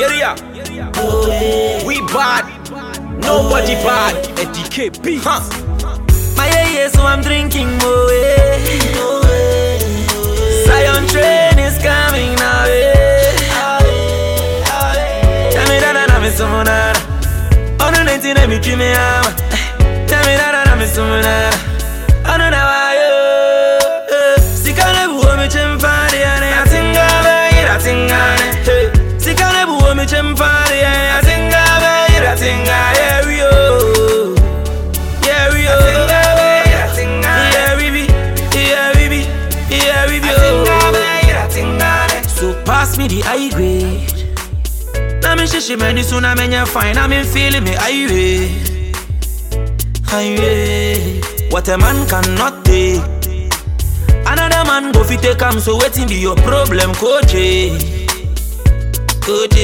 We bad, nobody bad. Eddie KP. Huh. My yeah, so I'm drinking more. Zion train is coming now. Tell me that I'm a summoner. Oh, no, nothing let me dream me. Tell me that I'm a summoner. Me the high grade. Na me shishi many soon I menya fine I me feeling me high way High way What a man cannot take. Another man go fit take am so waiting be your problem coach? Coach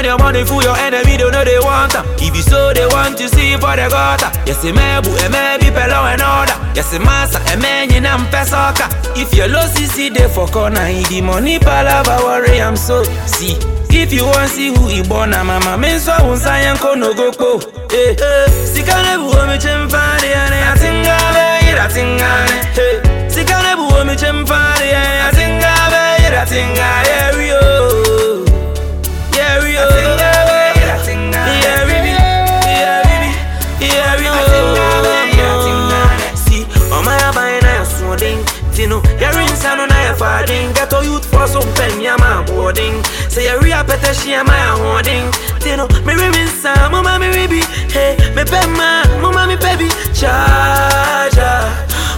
When your money full your enemy don't know they want am If you so they want to see for the gutter. Yes me bu e me be pelo and order. Yes massa e me nyina mpe soka If your low CC dey for corner The money palava worry I'm so See if you want see who he born na mama. Me so won sayan ko no go po eh eh. Sikane bu o mi chemfari ane atinga be ira tinga ne eh sikane bu o mi chemfari ane atinga Tino, your insano na your fading. Get a youth for some pen, ya my boarding. Say your real pete, she my hoarding. Tino, me ribbon sa, mama me ribi Hey, me pema, mama me baby Charger,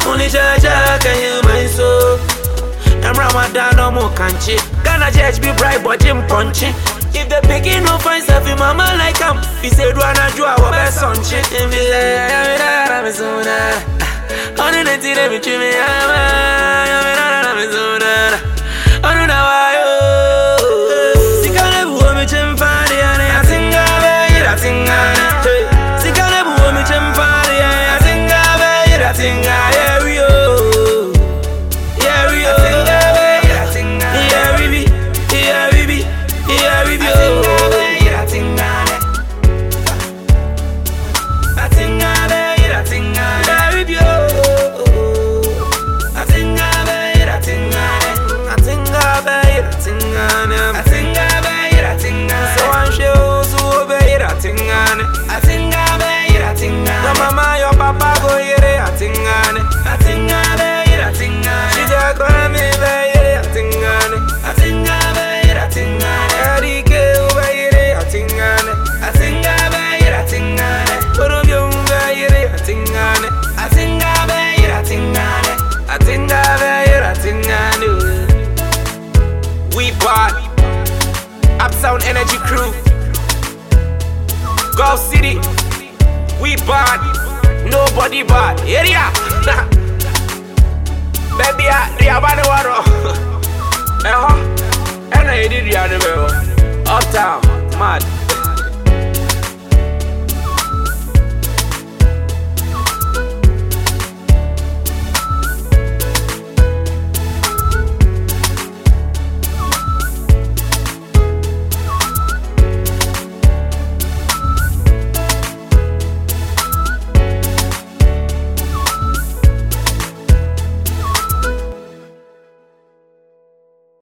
only charger can heal my soul I'm Ramadan, no more country Ghana church be bright, but Jim punchy. If the begin no find self in mama like him, he said, "Wanna do our best son shit." And be like, "I'm in a, zona." On the net, let me trim I'm Upsound Energy Crew. Gulf City. We bad. Nobody bad. Area. Baby, I the waro. Eh huh. And I did the other Uptown. Mad.